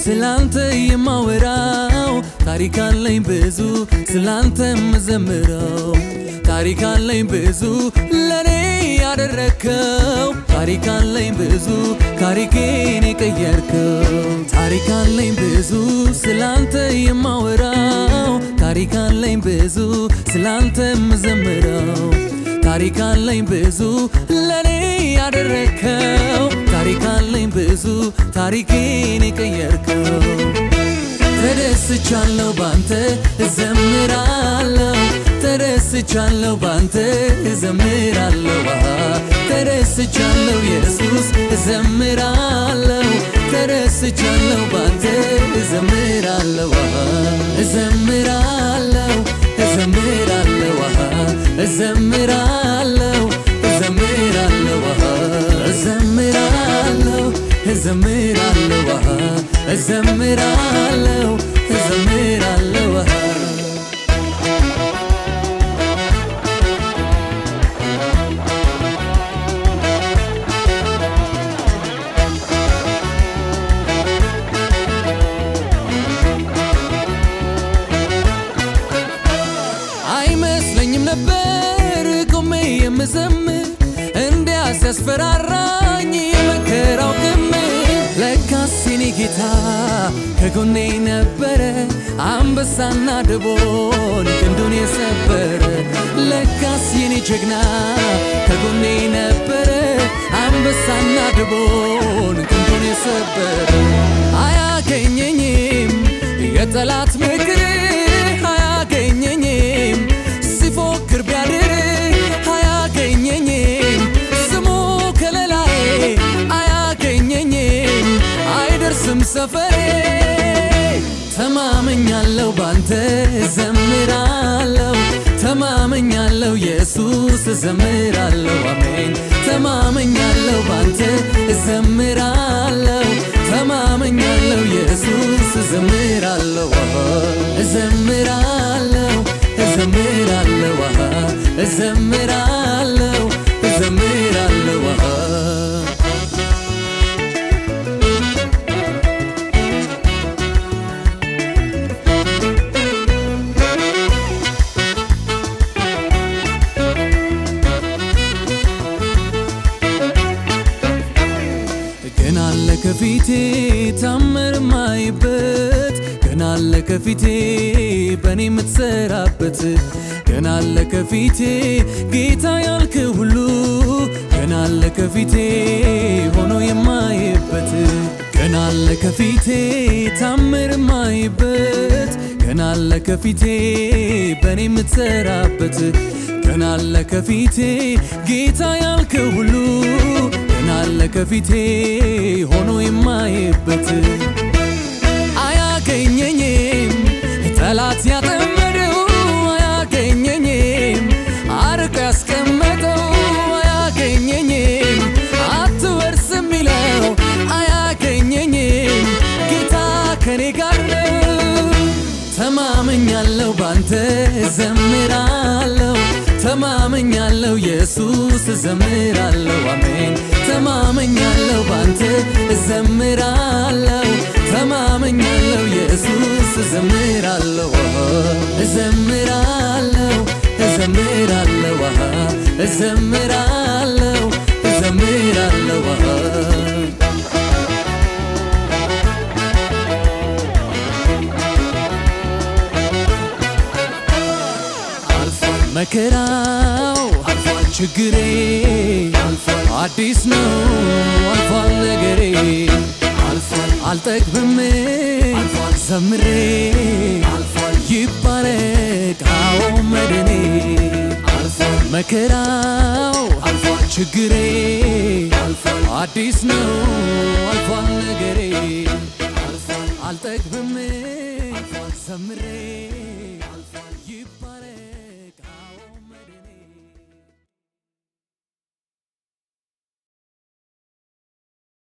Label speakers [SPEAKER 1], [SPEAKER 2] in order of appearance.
[SPEAKER 1] ስላንተ የማወራው። ታሪክ አለኝ ብዙ ስላንተ የምዘምረው። ታሪክ አለኝ ብዙ ለኔ ያደረግከው ታሪክ አለኝ ብዙ ታሪኬን የቀየርከው። ታሪክ አለኝ ብዙ ስላንተ የማወራው። ታሪክ አለኝ ብዙ ስላንተ የምዘምረው። ታሪክ አለኝ ብዙ ለኔ ያደረግከው ታሪክ አለኝ ብዙ ታሪኬን የቀየርከው? ተደስቻለሁ ባንተ እዘምራለሁ። ተደስቻለሁ ባንተ እዘምራለሁ። ተደስቻለሁ ኢየሱስ እዘምራለሁ። ተደስቻለሁ ባንተ እዘምራለሁ። እዘምራለሁ እዘምራለሁ። እዘምራለሁ እዘምራለሁ እዘምራለሁ። እዘምራለሁ አይመስለኝም ነበር ቆሜ የምዘምር። እንዲያ ሲያስፈራራኝ ጌታ ከጎኔ ነበረ አንበሳና ድቦን ክንዱን የሰበረ። ለካስ የኔ ጀግና ከጎኔ ነበረ አንበሳና ድቦን ክንዱን የሰበረ ሰፈሬ ተማመኛለሁ ባንተ ዘምራለሁ። ተማመኛለሁ ኢየሱስ ዘምራለሁ አሜን። ተማመኛለሁ ባንተ ዘምራለሁ። ተማመኛለሁ ኢየሱስ ዘምራለሁ እዘምራለሁ እዘምራለሁ እዘምራለሁ ከፊቴ ታምር ማይበት ገና አለ ከፊቴ በእኔ የምትሰራበት ገና አለ ከፊቴ ጌታ ያልክ ሁሉ ገና አለ ከፊቴ ሆኖ የማይበት ገና ከፊቴ ታምር ማይበት ገና አለ ከፊቴ በእኔ የምትሰራበት ገና አለ ከፊቴ ጌታ ያልክ ሁሉ ከፊቴ ሆኖ የማይበት አያገኘኝም። ጠላት ያጠመደው አያገኘኝም። አርቆ ያስቀመጠው አያገኘኝም። አትወርስ የሚለው አያገኘኝም። ጌታ ከኔ ጋር ነው። ተማመኛለሁ ባንተ ዘምራለሁ። ተማመኛለሁ ኢየሱስ ዘምራለሁ። አሜን ተማመኛለሁ ባንተ ዘምራለሁ ተማመኛለሁ ኢየሱስ ዘምራለሁ እዘምራለሁ እዘምራለሁ እዘምራለሁ እዘምራለሁ አልፏል መከራው አልፏል ችግሬ አልፏል አዲስ ነው አልፏል ነገሬ። አልጠግብም ዘምሬ። ይባረክ አዎ መድኔ። መከራው። ችግሬ። አዲስ ነው አልፏል ነገሬ። አልጠግብም ዘምሬ